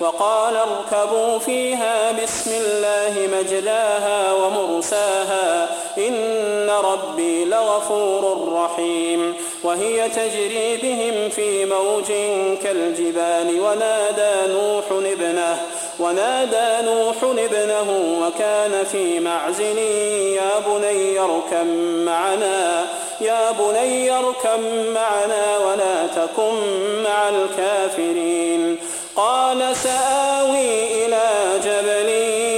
وقال اركبوا فيها بسم الله مجلاها ومرساها إن ربي لغفور رحيم وهي تجري بهم في موج كالجبال ونادى نوح ابنه ونادى نوح ابنه وكان في معزل يا بني اركب معنا يا بني اركب معنا ولا تكن مع الكافرين قال سآوي إلى جبل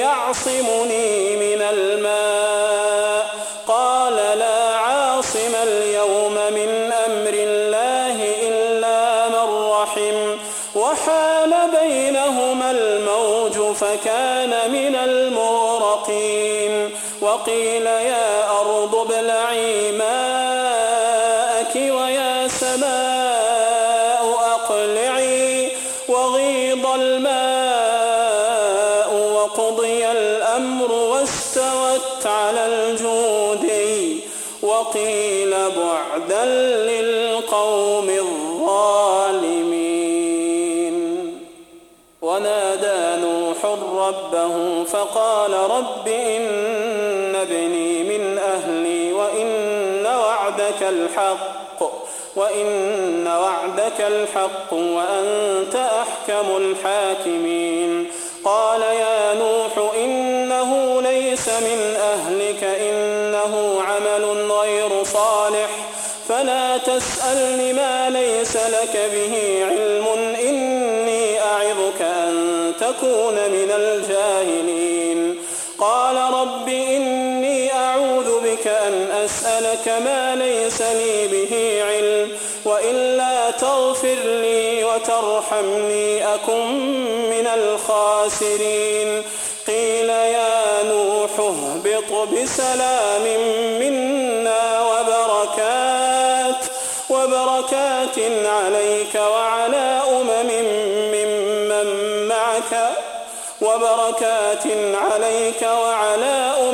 يعصمني من الماء. قال لا عاصم اليوم من أمر الله إلا من رحم. وحال بينهما الموج فكان من المغرقين. وقيل يا أرض ابلعي ماءك ويا سماء أقلعي. وغيض الماء وقضي الأمر واستوت على الجودي وقيل بعدا للقوم الظالمين. ونادى نوح ربه فقال رب إن ابني من أهلي وإن وعدك الحق. وإن وعدك الحق وأنت أحكم الحاكمين. قال يا نوح إنه ليس من أهلك إنه عمل غير صالح. فلا تسألني ما ليس لك به علم إني أعظك أن تكون من الجاهلين. أسألك ما ليس لي به علم وإلا تغفر لي وترحمني أكن من الخاسرين. قيل يا نوح اهبط بسلام منا وبركات وبركات عليك وعلى أمم ممن معك وبركات عليك وعلى أمم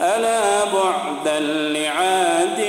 ألا بعدا لعاد